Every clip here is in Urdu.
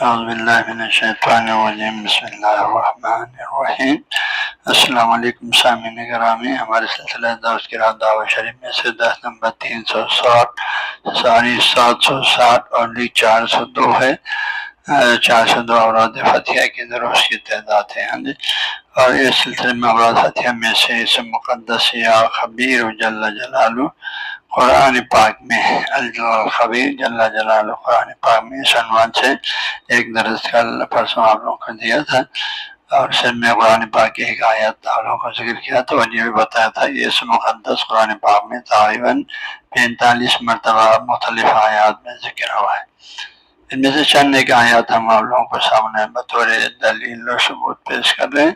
اعوذ باللہ من الشیطان الرجیم بسم اللہ الرحمن الرحیم السلام علیکم سامعین گرامی ہمارے سلسلہ دوست کی دعوت شریف میں سے دس نمبر تین سو ساٹھ ساری سات سو ساٹھ اور چار سو دو ہے۔ چار سو دو اوراد فتح کی درست کی تعداد ہے۔ ہاں جی۔ اور اس سلسلے میں اوراد فتح میں سے اس مقدس یا خبیر جل جلالو قرآن پاک میں الخبیر جل جلال قرآن پاک میں سنوان سے ایک درس کا پرسوں آپ لوگوں کو دیا تھا اور سر میں قرآن پاک کی ایک آیت آپ لوگوں کو ذکر کیا تھا اور یہ بھی بتایا تھا یہ مقدس قرآن پاک میں تقریباً پینتالیس مرتبہ مختلف آیات میں ذکر ہوا ہے۔ ان میں سے چند ایک آیات ہم آپ لوگوں کو سامنے بطور دلیل و ثبوت پیش کر رہے ہیں۔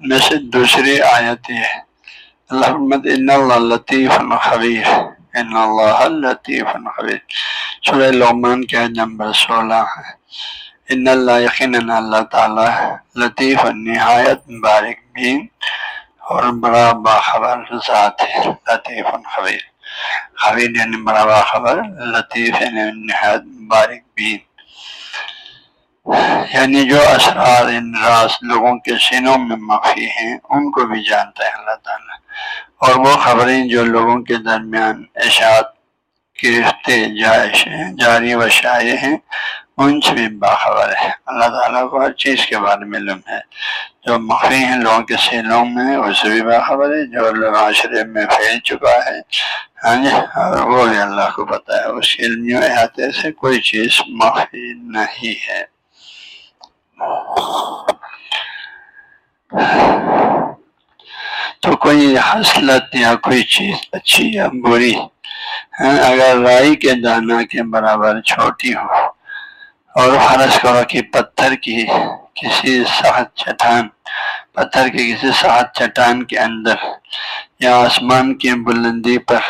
ان میں سے دوسری آیت یہ ہے۔ اللہ اللہ لطیف الخبیر ان اللہ لطیف خبیر سورہ لعمان کے نمبر سولہ ہے۔ ان اللہ یقین اللہ تعالیٰ لطیف نہایت مبارک بین اور بڑا باخبر ذات ہے۔ لطیف خبیر خبیر یعنی بڑا باخبر، لطیف یعنی نہایت مبارک بین یعنی جو اسرار ان راز لوگوں کے سینوں میں مخفی ہیں، ان کو بھی جانتا ہے اللہ تعالیٰ۔ اور وہ خبریں جو لوگوں کے درمیان اشاعت گرفتے جائش ہیں جاری و شائع ہیں، ان سے بھی باخبر ہے اللہ تعالیٰ کو ہر چیز کے بارے میں علم ہے۔ جو مخفی ہیں لوگوں کے سیلوں میں، اس سے بھی باخبر ہے جو معاشرے میں پھیل چکا ہے ہاں جی اور وہ بھی اللہ کو پتا ہے۔ اس علمی احاطے سے کوئی چیز مخفی نہیں ہے۔ کوئی حسلت یا کوئی چیز اچھی یا بری ہاں، اگر رائی کے دانا کے برابر چھوٹی ہو اور فرض کرو کہ پتھر کی کسی سخت چٹان، پتھر کے کسی سخت چٹان کے اندر یا آسمان کی بلندی پر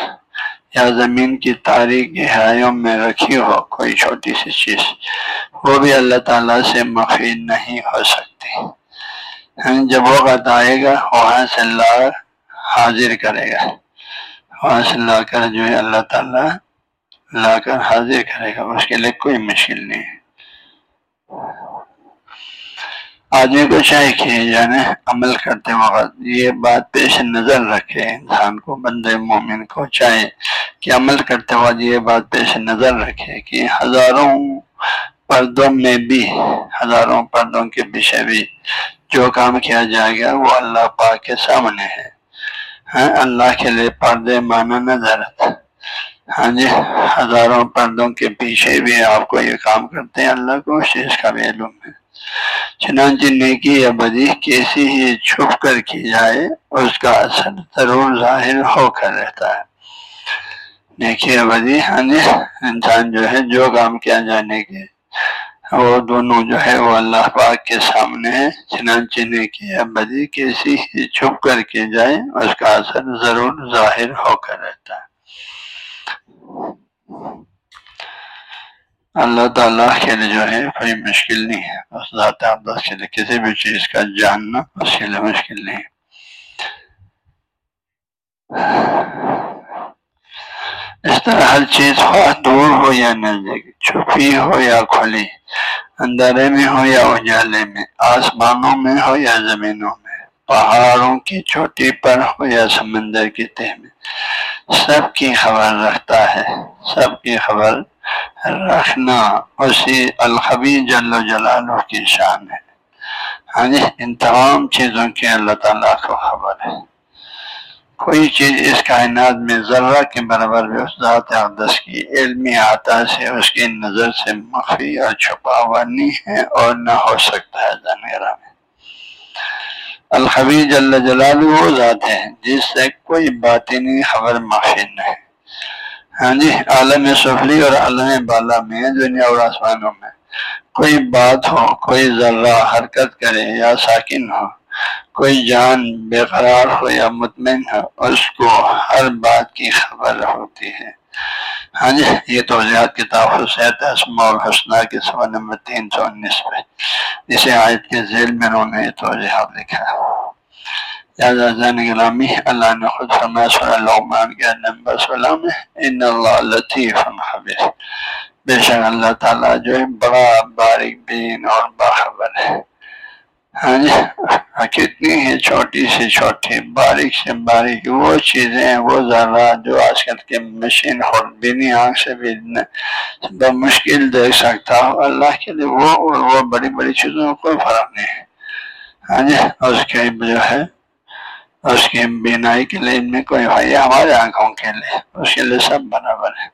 یا زمین کی تاریخ گہرائیوں میں رکھی ہو کوئی چھوٹی سی چیز، وہ بھی اللہ تعالیٰ سے مخفی نہیں ہو سکتی۔ جب وقت آئے گا، وہاں سے اللہ حاضر کرے گا۔ وہاں سے لا کر جو ہے، اللہ تعالیٰ لا کر حاضر کرے گا۔ اس کے لیے کوئی مشکل نہیں۔ ہے آدمی کو چاہے کہ یعنی عمل کرتے وقت یہ بات پیش نظر رکھے۔ انسان کو بند مومن کو چاہے کہ عمل کرتے وقت یہ بات پیش نظر رکھے کہ ہزاروں پردوں میں بھی، ہزاروں پردوں کے پیچھے بھی جو کام کیا جائے گا وہ اللہ پاک کے سامنے ہے۔ ہاں اللہ کے لیے پردے مانا نظر ہاں جی ہزاروں پردوں کے پیچھے بھی آپ کو یہ کام کرتے ہیں۔ اللہ کو شیش کا بھی علم ہے۔ چنانچہ نیکی یا بدی کیسی ہی چھپ کر کی جائے، اس کا اثر ضرور ظاہر ہو کر رہتا ہے۔ نیکی یا بدی ہاں جی انسان جو ہے، جو کام کیا جانے کے وہ دونوں جو ہے وہ اللہ پاک کے سامنے ہے چنانچہ نیکی بدی کیسی ہی چھپ کر کے جائے اس کا اثر ضرور ظاہر ہو کر رہتا ہے۔ اللہ تعالیٰ کے لیے جو ہے کوئی مشکل نہیں ہے۔ اس ذات کے لیے کسی بھی چیز کا جاننا اس کے لیے مشکل نہیں۔ اس طرح ہر چیز دور ہو یا نزدیک، چھپی ہو یا کھلی۔ اندرے میں ہو یا اجالے میں، آسمانوں میں ہو یا زمینوں میں، پہاڑوں کی چوٹی پر ہو یا سمندر کی تہ میں۔ سب کی خبر رکھتا ہے، سب کی خبر رکھنا اسی الخبی جل و جلالہ کی شان ہے۔ ہاں جی ان تمام چیزوں کی اللہ تعالیٰ کو خبر ہے۔ کوئی چیز اس کائنات میں ذرہ کے برابر بھی اس ذات اقدس کی علمی عطا سے اس کی نظر سے مخفی اور چھپا ہوا نہیں ہے اور نہ ہو سکتا ہے جانگرہ میں۔ الخبی جل جلال وہ ذات ہے جس سے کوئی باطنی خبر مخفی نہیں ہاں جی عالم سفلی اور عالم بالا میں دنیا اور آسمانوں میں۔ کوئی بات ہو، کوئی ذرہ حرکت کرے یا ساکن ہو کوئی جان بے قرار ہو یا مطمئن ہو، اس کو ہر بات کی خبر ہوتی ہے۔ ہاں جی یہ توضیحات کتاب حسیت اسما الحسنہ کے سوا نمبر تین سو انیس پہ۔ اسے آیت کے ذیل میں انہوں نے یہ توضیحات لکھا۔ ہے گرامی اللہ نے خود فرمایا صلی اللہ کے نمبر سلام ان اللہ لطیف خبیر۔ بے شک اللہ تعالیٰ جو ہے، بڑا باریک بین اور باخبر ہے۔ ہاں جی کتنی ہی چھوٹی سے چھوٹی، باریک سے باریک، وہ چیزیں وہ ذرا جو آج کل کے مشین اور بینی آنکھ سے بھی مشکل دیکھ سکتا ہو اللہ کے لیے وہ اور وہ بڑی بڑی چیزوں میں کوئی فرق نہیں ہے۔ ہاں جی اس کے جو ہے، اس کی بینائی کے لیے میں کوئی بھائی ہمارے آنکھوں کے لیے، اس کے لیے سب برابر ہے۔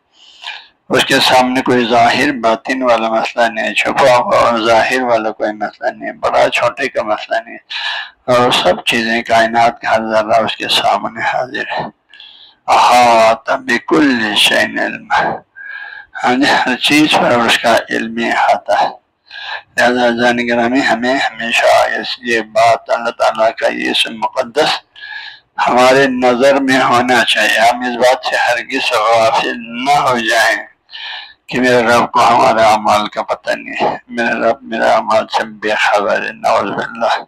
اس کے سامنے کوئی ظاہر باطن والا مسئلہ نہیں، چھپا ہوا اور ظاہر والا کوئی مسئلہ نہیں، بڑا چھوٹے کا مسئلہ نہیں۔ اور سب چیزیں کائنات کا ہر ذرہ اس کے سامنے حاضر ہے احاطہ بکل شین علم۔ ہاں جی ہر چیز پر اس کا علم احاطہ ہے۔ لہٰذا جان گرامی ہمیں ہمیشہ اس یہ بات اللہ تعالیٰ کا یہ سب مقدس ہمارے نظر میں ہونا چاہیے۔ ہم اس بات سے ہرگز غافل نہ ہو جائیں۔ کہ میرے رب کو ہمارے اعمال کا پتہ نہیں ہے۔ میرے رب میرا اعمال سے بے خبر ہے نوز اللہ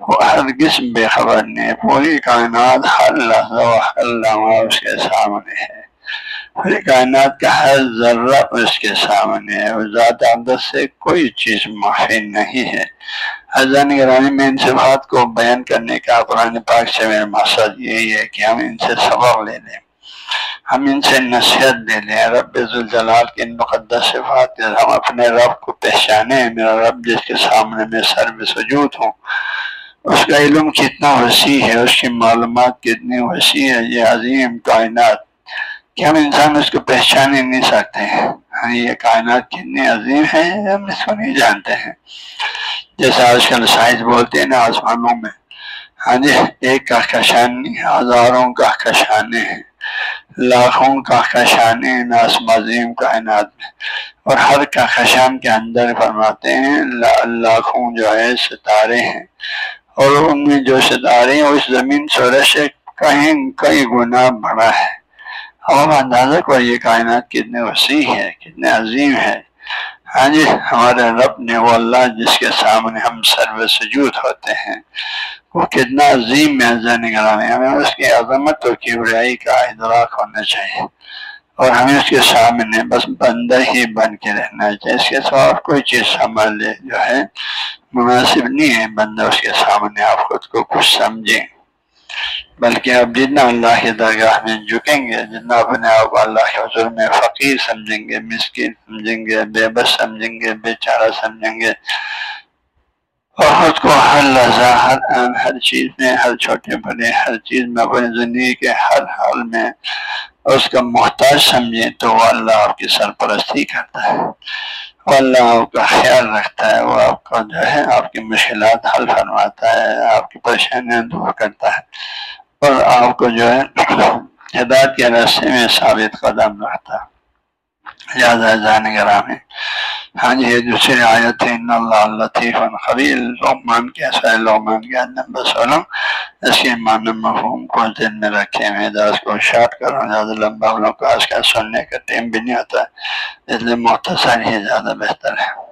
وہ ہرگز بے خبر نہیں ہے۔ پوری کائنات ہر لحظہ و ہر لمحہ اس کے سامنے ہے۔ پوری کائنات کا ہر ذرہ اس کے سامنے ہے۔ وہ ذات عبدت سے کوئی چیز معافی نہیں ہے۔ حضرت گرانی میں ان سے بات کو بیان کرنے کا قرآن پاک سے میرا مقصد یہی ہے کہ ہم ان سے سبق لے لیں۔ ہم ان سے نصیحت دے لیں۔ رب الجلال کے مقدس صفات ہم اپنے رب کو پہچانے میرا رب جس کے سامنے میں سر میں سجود ہوں۔ اس کا علم کتنا وسیع ہے، اس کی معلومات کتنی وسیع ہے۔ یہ عظیم کائنات۔ کہ ہم انسان اس کو پہچان ہی نہیں سکتے ہیں۔ ہاں یہ کائنات کتنی عظیم ہے ہم اس کو نہیں جانتے ہیں۔ جیسے آج کل سائنس بولتے ہیں نا، آسمانوں میں۔ ہاں جی ایک کا نہیں ہزاروں کا ہیں۔ لاکھوں کا خشان ناسم عظیم کائنات میں۔ اور ہر کا خشان کے اندر فرماتے ہیں لاکھوں جو ہے ستارے ہیں۔ اور ان میں جو ستارے ہیں اس زمین سورج سے کہیں کئی گنا بڑا ہے۔ ہم اندازہ کو یہ کائنات کتنے وسیع ہے کتنے عظیم ہے ہاں جی ہمارے رب نے وہ اللہ جس کے سامنے ہم سرو سجود ہوتے ہیں، وہ کتنا عظیم ہے نگرانی ہمیں اس کی عظمت اور کیبریائی کا ادراک ہونا چاہیے اور ہمیں اس کے سامنے بس بندہ ہی بن کے رہنا چاہیے، اس کے ساتھ کوئی چیز سمجھ لے جو ہے، مناسب نہیں ہے، بندہ اس کے سامنے آپ خود کو کچھ سمجھیں بلکہ اب جتنا اللہ کی درگاہ میں جھکیں گے، جتنا اپنے آپ اللہ کے حضور میں فقیر سمجھیں گے، مسکین سمجھیں گے، بے بس سمجھیں گے، بے چارہ سمجھیں گے۔ اور خود کو ہر لہذا ہر ان ہر چیز میں، ہر چھوٹے بڑے، ہر چیز میں، اپنی زندگی کے ہر حال میں اس کا محتاج سمجھیں تو وہ اللہ آپ کی سرپرستی کرتا ہے۔ اللہ آپ کا خیال رکھتا ہے، وہ آپ کا جو ہے، آپ کی مشکلات حل فرماتا ہے، آپ کی پریشانیاں دور کرتا ہے۔ اور آپ کو جو ہے، ہدایت کے راستے میں ثابت قدم رکھتا ہے۔ لہٰذا گرام ہے ہاں جی یہ دوسری آیت ہے ان اللہ لطیف خبیر۔ لقمان کے سر لقمان کے نمبر سولہ۔ اس کے معنی مفہوم کو دن میں رکھے ہوئے درس کو شارٹ کروں زیادہ لمبا لوگ کو آج کا سننے کا ٹائم بھی نہیں ہوتا، اس لیے مختصر ہی زیادہ بہتر ہے۔